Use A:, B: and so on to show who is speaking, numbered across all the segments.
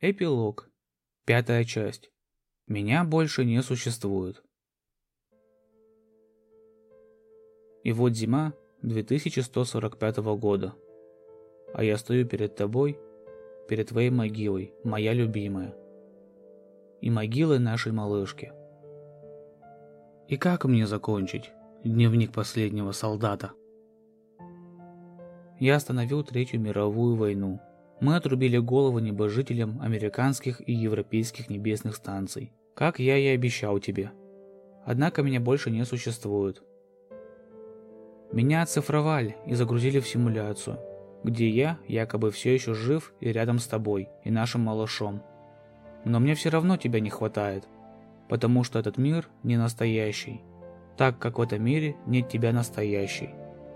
A: Эпилог. Пятая часть. Меня больше не существует. И вот зима 2145 года. А я стою перед тобой, перед твоей могилой, моя любимая. И могилой нашей малышки. И как мне закончить дневник последнего солдата? Я остановил Третью мировую войну. Мы отрубили головы небожителям американских и европейских небесных станций, как я и обещал тебе. Однако меня больше не существует. Меня оцифровали и загрузили в симуляцию, где я якобы все еще жив и рядом с тобой и нашим малышом. Но мне все равно тебя не хватает, потому что этот мир не настоящий, так как в этом мире нет тебя настоящей.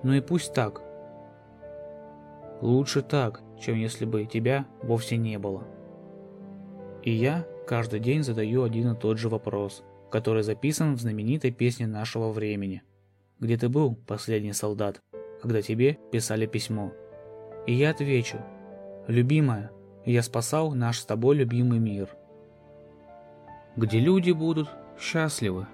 A: Ну и пусть так. Лучше так, чем если бы тебя вовсе не было. И я каждый день задаю один и тот же вопрос, который записан в знаменитой песне нашего времени. Где ты был, последний солдат, когда тебе писали письмо? И я отвечу, любимая, я спасал наш с тобой любимый мир. Где люди будут счастливы.